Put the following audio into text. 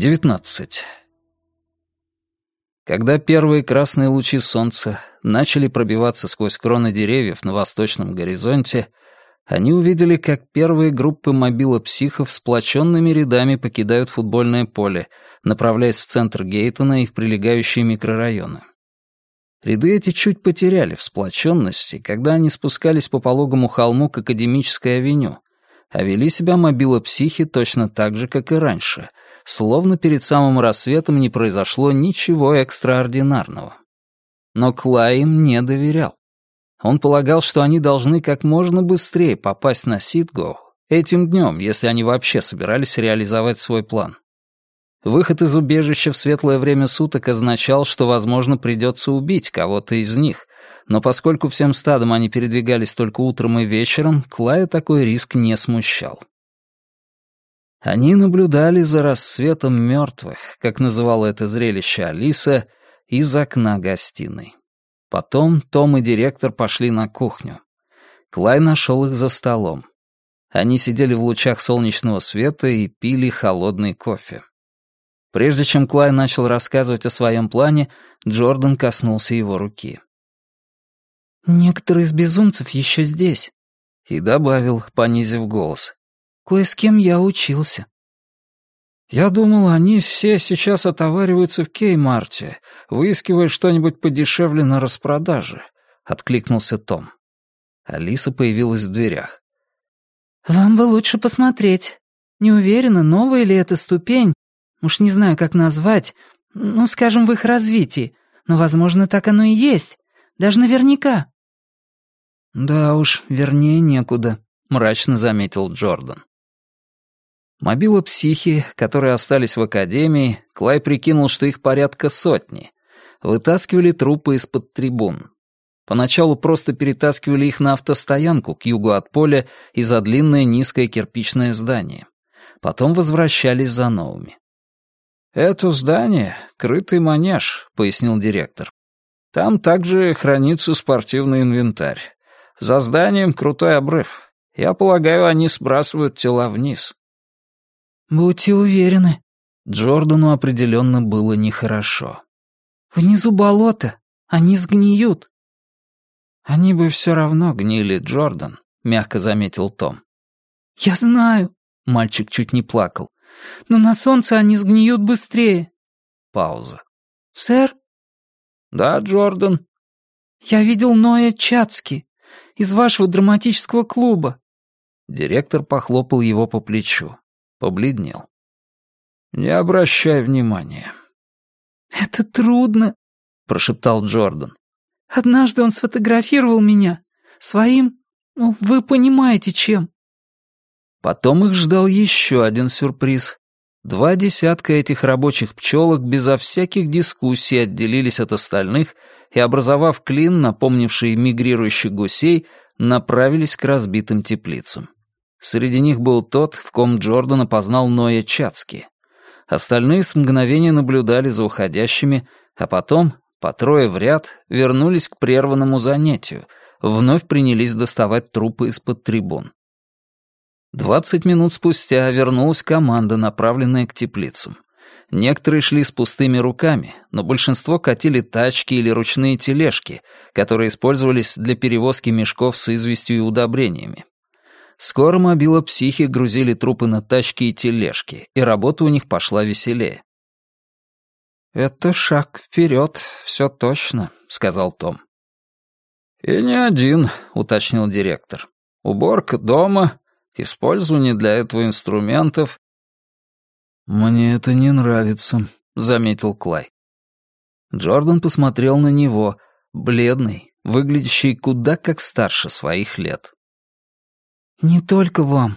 19. Когда первые красные лучи солнца начали пробиваться сквозь кроны деревьев на восточном горизонте, они увидели, как первые группы мобилопсихов сплоченными рядами покидают футбольное поле, направляясь в центр Гейтона и в прилегающие микрорайоны. Ряды эти чуть потеряли в сплоченности, когда они спускались по пологому холму к Академической авеню, а вели себя мобилопсихи точно так же, как и раньше, словно перед самым рассветом не произошло ничего экстраординарного. Но Клай не доверял. Он полагал, что они должны как можно быстрее попасть на Ситго этим днем, если они вообще собирались реализовать свой план. Выход из убежища в светлое время суток означал, что, возможно, придется убить кого-то из них, но поскольку всем стадом они передвигались только утром и вечером, Клая такой риск не смущал. Они наблюдали за рассветом мертвых, как называла это зрелище Алиса, из окна гостиной. Потом Том и директор пошли на кухню. Клай нашел их за столом. Они сидели в лучах солнечного света и пили холодный кофе. Прежде чем Клай начал рассказывать о своем плане, Джордан коснулся его руки. «Некоторые из безумцев еще здесь», — и добавил, понизив голос. Кое с кем я учился. Я думал, они все сейчас отовариваются в Кеймарте, выискивая что-нибудь подешевле на распродаже, — откликнулся Том. Алиса появилась в дверях. «Вам бы лучше посмотреть. Не уверена, новая ли это ступень, уж не знаю, как назвать, ну, скажем, в их развитии, но, возможно, так оно и есть, даже наверняка». «Да уж, вернее некуда», — мрачно заметил Джордан. Мобила психи, которые остались в академии, Клай прикинул, что их порядка сотни. Вытаскивали трупы из-под трибун. Поначалу просто перетаскивали их на автостоянку к югу от поля и за длинное низкое кирпичное здание. Потом возвращались за новыми. «Это здание — крытый манеж», — пояснил директор. «Там также хранится спортивный инвентарь. За зданием крутой обрыв. Я полагаю, они сбрасывают тела вниз». «Будьте уверены». Джордану определенно было нехорошо. «Внизу болото. Они сгниют». «Они бы все равно гнили, Джордан», — мягко заметил Том. «Я знаю», — мальчик чуть не плакал. «Но на солнце они сгниют быстрее». Пауза. «Сэр?» «Да, Джордан». «Я видел Ноя Чацки из вашего драматического клуба». Директор похлопал его по плечу побледнел. «Не обращай внимания». «Это трудно», — прошептал Джордан. «Однажды он сфотографировал меня. Своим, ну, вы понимаете, чем». Потом их ждал еще один сюрприз. Два десятка этих рабочих пчелок безо всяких дискуссий отделились от остальных и, образовав клин, напомнивший мигрирующих гусей, направились к разбитым теплицам. Среди них был тот, в ком Джордан опознал Ноя Чацки. Остальные с мгновения наблюдали за уходящими, а потом, по трое в ряд, вернулись к прерванному занятию, вновь принялись доставать трупы из-под трибун. Двадцать минут спустя вернулась команда, направленная к теплицам. Некоторые шли с пустыми руками, но большинство катили тачки или ручные тележки, которые использовались для перевозки мешков с известью и удобрениями. Скоро мобила психи грузили трупы на тачки и тележки, и работа у них пошла веселее. «Это шаг вперед, все точно», — сказал Том. «И не один», — уточнил директор. «Уборка дома, использование для этого инструментов». «Мне это не нравится», — заметил Клай. Джордан посмотрел на него, бледный, выглядящий куда как старше своих лет. «Не только вам»,